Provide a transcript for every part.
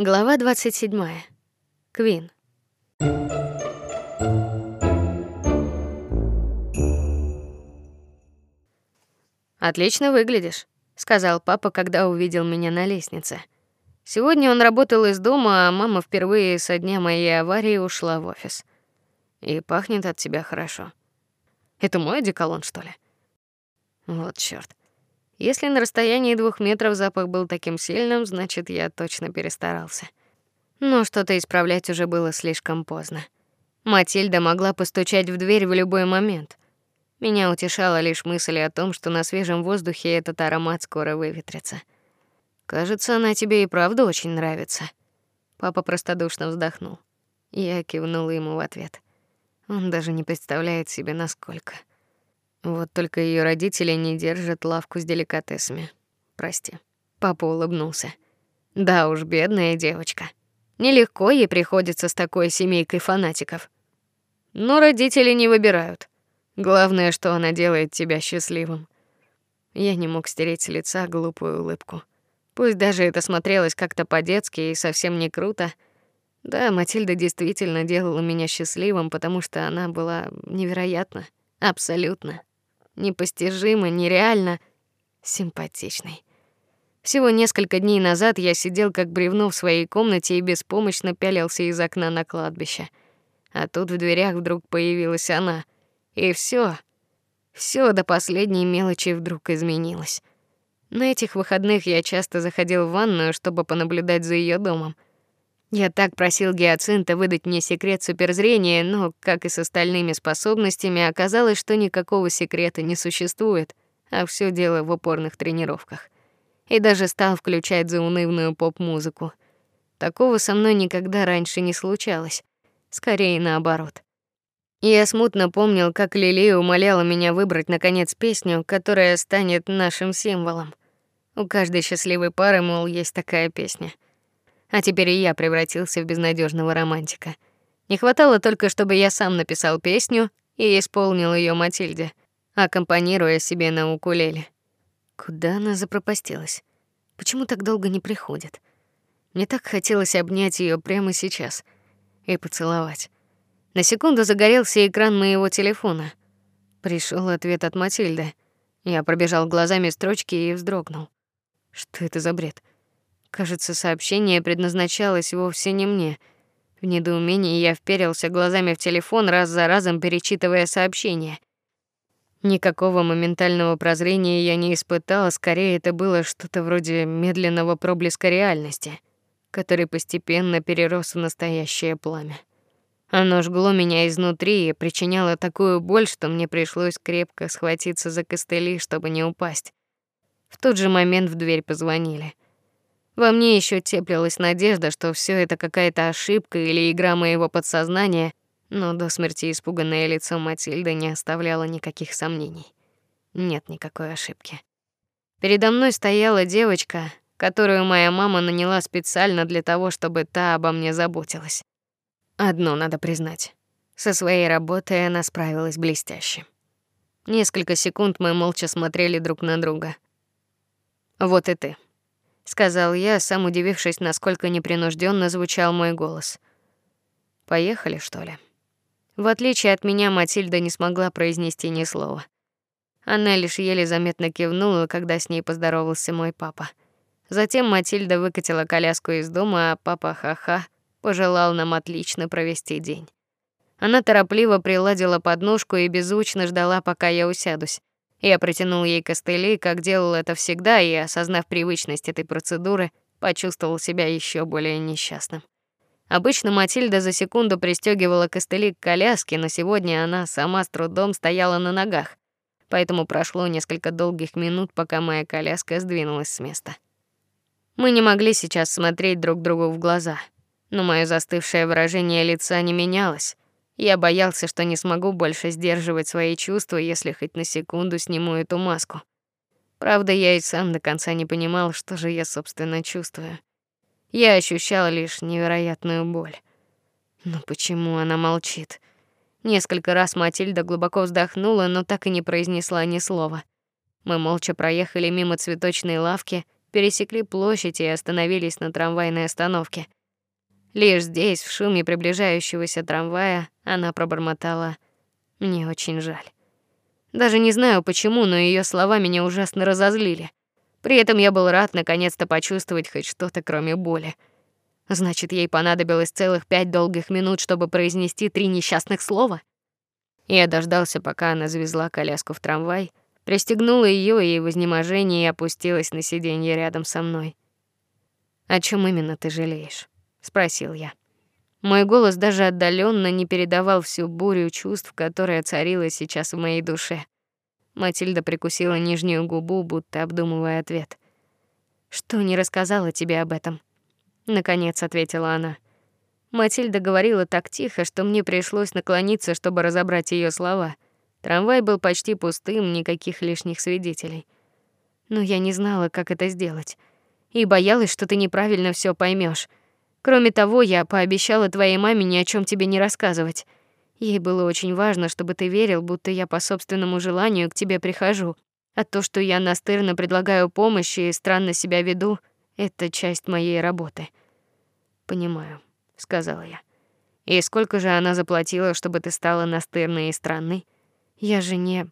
Глава 27. Квин. Отлично выглядишь, сказал папа, когда увидел меня на лестнице. Сегодня он работал из дома, а мама впервые со дня моей аварии ушла в офис. И пахнет от тебя хорошо. Это мой одеколон, что ли? Вот чёрт. Если на расстоянии двух метров запах был таким сильным, значит, я точно перестарался. Но что-то исправлять уже было слишком поздно. Матильда могла постучать в дверь в любой момент. Меня утешала лишь мысль о том, что на свежем воздухе этот аромат скоро выветрится. Кажется, она тебе и правда очень нравится. Папа простодушно вздохнул. Я кивнула ему в ответ. Он даже не представляет себе насколько. Вот только ее родители не держат лавку с деликатесами. Прости. Папа улыбнулся. Да уж, бедная девочка. Нелегко ей приходится с такой семейкой фанатиков. Но родители не выбирают. Главное, что она делает тебя счастливым. Я не мог стереть с лица глупую улыбку. Пусть даже это смотрелось как-то по-детски и совсем не круто. Да, Матильда действительно делала меня счастливым, потому что она была невероятна, абсолютно непостижимо, нереально симпатичной. Всего несколько дней назад я сидел как бревно в своей комнате и беспомощно пялился из окна на кладбище. А тут в дверях вдруг появилась она, и все, все до последней мелочи вдруг изменилось. На этих выходных я часто заходил в ванную, чтобы понаблюдать за ее домом. Я так просил Гиацинта выдать мне секрет суперзрения, но, как и с остальными способностями, оказалось, что никакого секрета не существует, а все дело в упорных тренировках. И даже стал включать заунывную поп-музыку. Такого со мной никогда раньше не случалось, скорее наоборот. Я смутно помнил, как Лилия умоляла меня выбрать наконец песню, которая станет нашим символом. У каждой счастливой пары, мол, есть такая песня — а теперь и я превратился в безнадежного романтика. Не хватало только, чтобы я сам написал песню и исполнил ее Матильде, аккомпанируя себе на укулеле. Куда она запропастилась? Почему так долго не приходит? Мне так хотелось обнять ее прямо сейчас и поцеловать. На секунду загорелся экран моего телефона. Пришел ответ от Матильды. Я пробежал глазами строчки и вздрогнул. Что это за бред? Кажется, сообщение предназначалось вовсе не мне. В недоумении я вперился глазами в телефон, раз за разом перечитывая сообщение. Никакого моментального прозрения я не испытала, скорее это было что-то вроде медленного проблеска реальности, который постепенно перерос в настоящее пламя. Оно жгло меня изнутри и причиняло такую боль, что мне пришлось крепко схватиться за костыли, чтобы не упасть. В тот же момент в дверь позвонили. Во мне еще теплилась надежда, что все это какая-то ошибка или игра моего подсознания, но до смерти испуганное лицо Матильды не оставляло никаких сомнений. Нет никакой ошибки. Передо мной стояла девочка, которую моя мама наняла специально для того, чтобы та обо мне заботилась. Одно надо признать. Со своей работой она справилась блестяще. Несколько секунд мы молча смотрели друг на друга. Вот и ты сказал я, сам удивившись, насколько непринужденно звучал мой голос. Поехали, что ли? В отличие от меня, Матильда не смогла произнести ни слова. Она лишь еле заметно кивнула, когда с ней поздоровался мой папа. Затем Матильда выкатила коляску из дома, а папа ха-ха пожелал нам отлично провести день. Она торопливо приладила подножку и беззвучно ждала, пока я усядусь. Я протянул ей костыли, как делал это всегда, и, осознав привычность этой процедуры, почувствовал себя еще более несчастным. Обычно Матильда за секунду пристегивала костыли к коляске, но сегодня она сама с трудом стояла на ногах. Поэтому прошло несколько долгих минут, пока моя коляска сдвинулась с места. Мы не могли сейчас смотреть друг другу в глаза, но мое застывшее выражение лица не менялось. Я боялся, что не смогу больше сдерживать свои чувства, если хоть на секунду сниму эту маску. Правда, я и сам до конца не понимал, что же я собственно чувствую. Я ощущал лишь невероятную боль. Но почему она молчит? Несколько раз Матильда глубоко вздохнула, но так и не произнесла ни слова. Мы молча проехали мимо цветочной лавки, пересекли площадь и остановились на трамвайной остановке. Лишь здесь, в шуме приближающегося трамвая, она пробормотала: "Мне очень жаль". Даже не знаю почему, но ее слова меня ужасно разозлили. При этом я был рад наконец-то почувствовать хоть что-то, кроме боли. Значит, ей понадобилось целых пять долгих минут, чтобы произнести три несчастных слова. Я дождался, пока она завезла коляску в трамвай, пристегнула ее и в изнеможении опустилась на сиденье рядом со мной. "О чем именно ты жалеешь?" Спросил я. Мой голос даже отдаленно не передавал всю бурю чувств, которая царила сейчас в моей душе. Матильда прикусила нижнюю губу, будто обдумывая ответ. Что не рассказала тебе об этом? наконец ответила она. Матильда говорила так тихо, что мне пришлось наклониться, чтобы разобрать ее слова. Трамвай был почти пустым, никаких лишних свидетелей. Но я не знала, как это сделать, и боялась, что ты неправильно все поймешь. Кроме того, я пообещала твоей маме ни о чем тебе не рассказывать. Ей было очень важно, чтобы ты верил, будто я по собственному желанию к тебе прихожу. А то, что я настырно предлагаю помощь и странно себя веду, это часть моей работы. Понимаю, сказала я. И сколько же она заплатила, чтобы ты стала настырной и странной? Я же не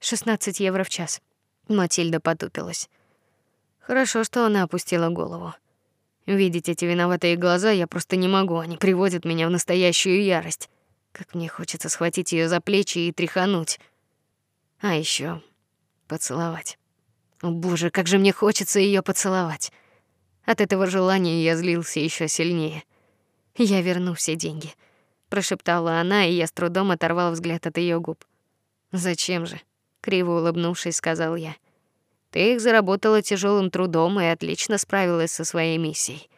16 евро в час. Матильда потупилась. Хорошо, что она опустила голову. Видеть эти виноватые глаза я просто не могу, они приводят меня в настоящую ярость. Как мне хочется схватить ее за плечи и тряхануть. А еще поцеловать. О, боже, как же мне хочется ее поцеловать. От этого желания я злился еще сильнее. Я верну все деньги, прошептала она, и я с трудом оторвал взгляд от ее губ. Зачем же? криво улыбнувшись, сказал я. Ты их заработала тяжелым трудом и отлично справилась со своей миссией.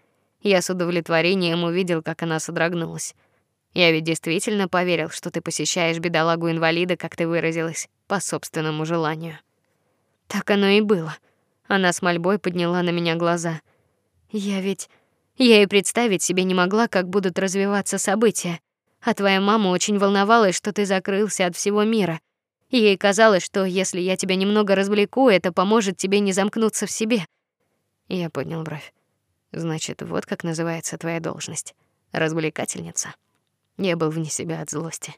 Я с удовлетворением увидел, как она содрогнулась. Я ведь действительно поверил, что ты посещаешь бедолагу-инвалида, как ты выразилась, по собственному желанию. Так оно и было. Она с мольбой подняла на меня глаза. Я ведь я и представить себе не могла, как будут развиваться события. А твоя мама очень волновалась, что ты закрылся от всего мира. Ей казалось, что если я тебя немного развлеку, это поможет тебе не замкнуться в себе. Я поднял бровь. Значит, вот как называется твоя должность развлекательница. Я был вне себя от злости.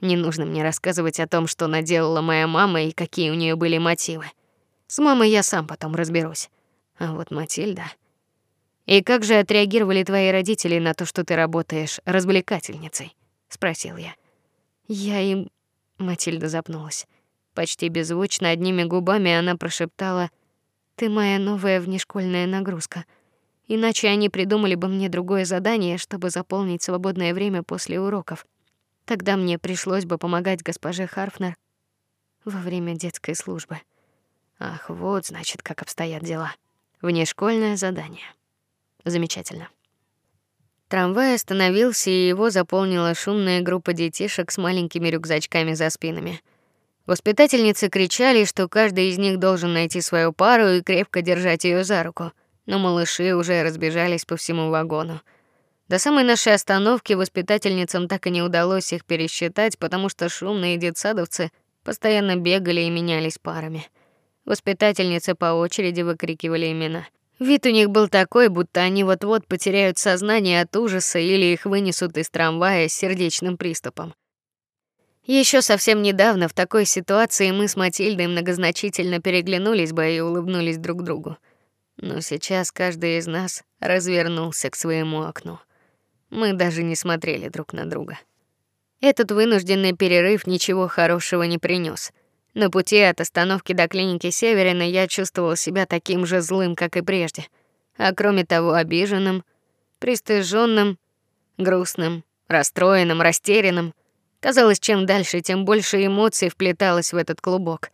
Не нужно мне рассказывать о том, что наделала моя мама и какие у нее были мотивы. С мамой я сам потом разберусь. А вот Матильда. И как же отреагировали твои родители на то, что ты работаешь развлекательницей? спросил я. Я им Матильда запнулась. Почти беззвучно одними губами она прошептала: "Ты моя новая внешкольная нагрузка. Иначе они придумали бы мне другое задание, чтобы заполнить свободное время после уроков. Тогда мне пришлось бы помогать госпоже Харфнер во время детской службы. Ах, вот, значит, как обстоят дела. Внешкольное задание. Замечательно. Трамвай остановился, и его заполнила шумная группа детишек с маленькими рюкзачками за спинами. Воспитательницы кричали, что каждый из них должен найти свою пару и крепко держать ее за руку. Но малыши уже разбежались по всему вагону. До самой нашей остановки воспитательницам так и не удалось их пересчитать, потому что шумные детсадовцы постоянно бегали и менялись парами. Воспитательницы по очереди выкрикивали имена. Вид у них был такой, будто они вот-вот потеряют сознание от ужаса или их вынесут из трамвая с сердечным приступом. Еще совсем недавно в такой ситуации мы с Матильдой многозначительно переглянулись бы и улыбнулись друг другу. Но сейчас каждый из нас развернулся к своему окну. Мы даже не смотрели друг на друга. Этот вынужденный перерыв ничего хорошего не принес. На пути от остановки до клиники Северина я чувствовал себя таким же злым, как и прежде, а кроме того, обиженным, пристыженным, грустным, расстроенным, растерянным. Казалось, чем дальше, тем больше эмоций вплеталось в этот клубок.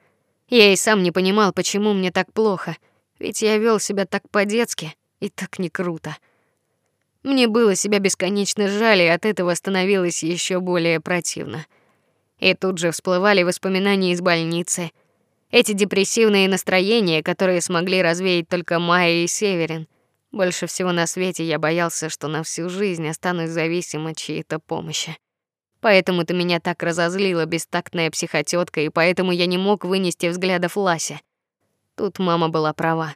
Я и сам не понимал, почему мне так плохо, ведь я вел себя так по-детски и так не круто. Мне было себя бесконечно жаль, и от этого становилось еще более противно. И тут же всплывали воспоминания из больницы. Эти депрессивные настроения, которые смогли развеять только Майя и Северин. Больше всего на свете я боялся, что на всю жизнь останусь зависим от чьей-то помощи. Поэтому-то меня так разозлила бестактная психотётка, и поэтому я не мог вынести взглядов Ласи. Тут мама была права.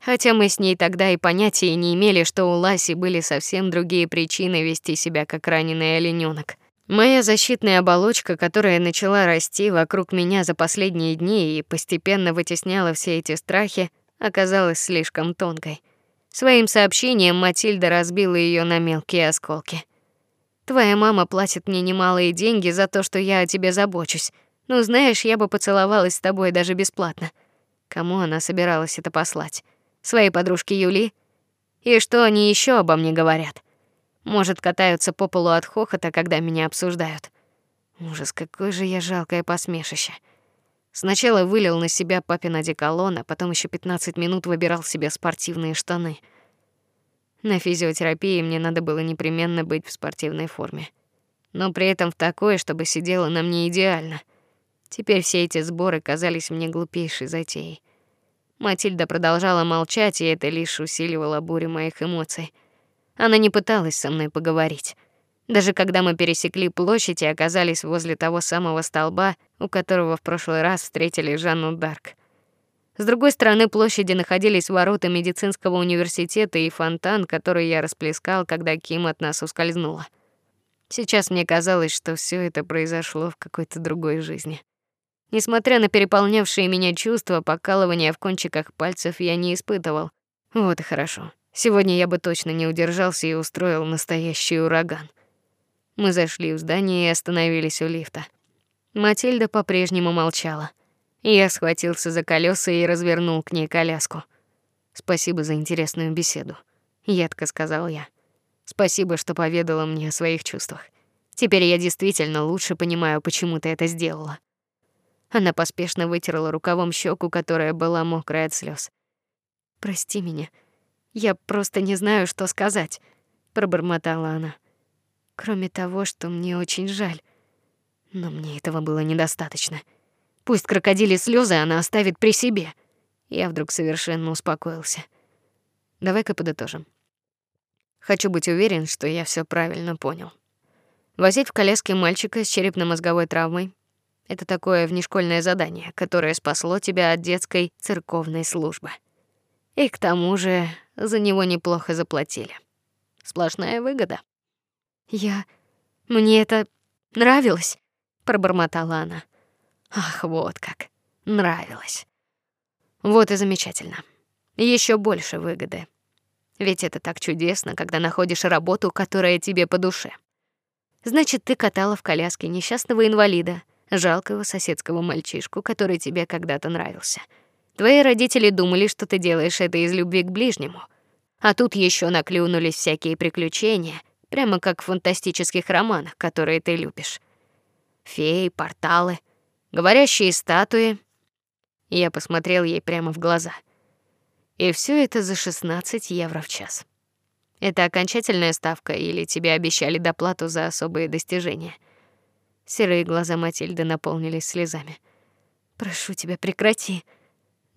Хотя мы с ней тогда и понятия не имели, что у Ласи были совсем другие причины вести себя как раненый оленёнок. Моя защитная оболочка, которая начала расти вокруг меня за последние дни и постепенно вытесняла все эти страхи, оказалась слишком тонкой. Своим сообщением Матильда разбила ее на мелкие осколки. Твоя мама платит мне немалые деньги за то, что я о тебе забочусь. Ну, знаешь, я бы поцеловалась с тобой даже бесплатно. Кому она собиралась это послать? Своей подружке Юли? И что они еще обо мне говорят? Может, катаются по полу от хохота, когда меня обсуждают. Ужас, какое же я жалкое посмешище. Сначала вылил на себя папин одеколон, а потом еще 15 минут выбирал себе спортивные штаны. На физиотерапии мне надо было непременно быть в спортивной форме, но при этом в такой, чтобы сидела на мне идеально. Теперь все эти сборы казались мне глупейшей затеей. Матильда продолжала молчать, и это лишь усиливало бурю моих эмоций. Она не пыталась со мной поговорить. Даже когда мы пересекли площадь и оказались возле того самого столба, у которого в прошлый раз встретили Жанну Дарк. С другой стороны площади находились ворота медицинского университета и фонтан, который я расплескал, когда Ким от нас ускользнула. Сейчас мне казалось, что все это произошло в какой-то другой жизни. Несмотря на переполнявшие меня чувства, покалывания в кончиках пальцев я не испытывал. Вот и хорошо. Сегодня я бы точно не удержался и устроил настоящий ураган. Мы зашли в здание и остановились у лифта. Матильда по-прежнему молчала. Я схватился за колеса и развернул к ней коляску. Спасибо за интересную беседу, едко сказал я. Спасибо, что поведала мне о своих чувствах. Теперь я действительно лучше понимаю, почему ты это сделала. Она поспешно вытерла рукавом щеку, которая была мокрая от слез. Прости меня. Я просто не знаю, что сказать, пробормотала она. Кроме того, что мне очень жаль. Но мне этого было недостаточно. Пусть крокодили слезы она оставит при себе. Я вдруг совершенно успокоился. Давай-ка подытожим. Хочу быть уверен, что я все правильно понял. Возить в коляске мальчика с черепно-мозговой травмой это такое внешкольное задание, которое спасло тебя от детской церковной службы. И к тому же за него неплохо заплатили. Сплошная выгода. Я мне это нравилось, пробормотала она. Ах, вот как. Нравилось. Вот и замечательно. Еще больше выгоды. Ведь это так чудесно, когда находишь работу, которая тебе по душе. Значит, ты катала в коляске несчастного инвалида, жалкого соседского мальчишку, который тебе когда-то нравился. Твои родители думали, что ты делаешь это из любви к ближнему. А тут еще наклюнулись всякие приключения, прямо как в фантастических романах, которые ты любишь. Феи, порталы, говорящие статуи. Я посмотрел ей прямо в глаза. И все это за 16 евро в час. Это окончательная ставка или тебе обещали доплату за особые достижения? Серые глаза Матильды наполнились слезами. Прошу тебя, прекрати.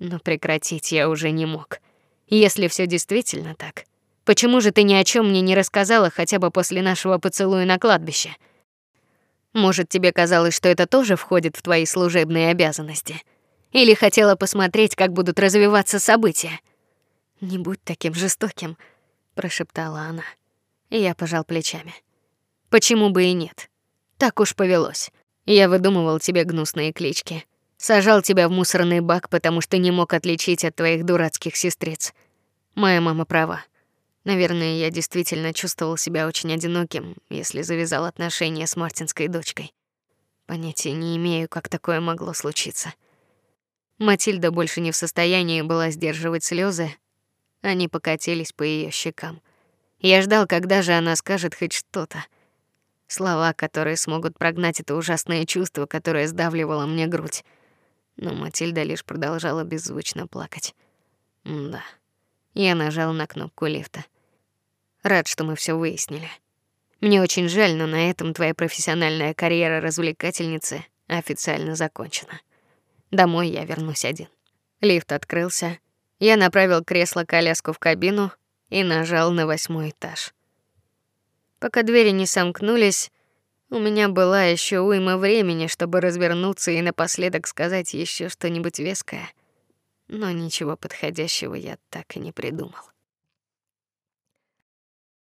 Но прекратить я уже не мог. Если все действительно так, почему же ты ни о чем мне не рассказала хотя бы после нашего поцелуя на кладбище? Может, тебе казалось, что это тоже входит в твои служебные обязанности? Или хотела посмотреть, как будут развиваться события? Не будь таким жестоким, прошептала она. И я пожал плечами. Почему бы и нет? Так уж повелось. Я выдумывал тебе гнусные клички, сажал тебя в мусорный бак, потому что не мог отличить от твоих дурацких сестриц. Моя мама права. Наверное, я действительно чувствовал себя очень одиноким, если завязал отношения с мартинской дочкой. Понятия не имею, как такое могло случиться. Матильда больше не в состоянии была сдерживать слезы, они покатились по ее щекам. Я ждал, когда же она скажет хоть что-то. Слова, которые смогут прогнать это ужасное чувство, которое сдавливало мне грудь. Но Матильда лишь продолжала беззвучно плакать. да. Я нажал на кнопку лифта. Рад, что мы все выяснили. Мне очень жаль, но на этом твоя профессиональная карьера развлекательницы официально закончена. Домой я вернусь один. Лифт открылся. Я направил кресло-коляску в кабину и нажал на восьмой этаж. Пока двери не сомкнулись, у меня была еще уйма времени, чтобы развернуться и напоследок сказать еще что-нибудь веское. но ничего подходящего я так и не придумал.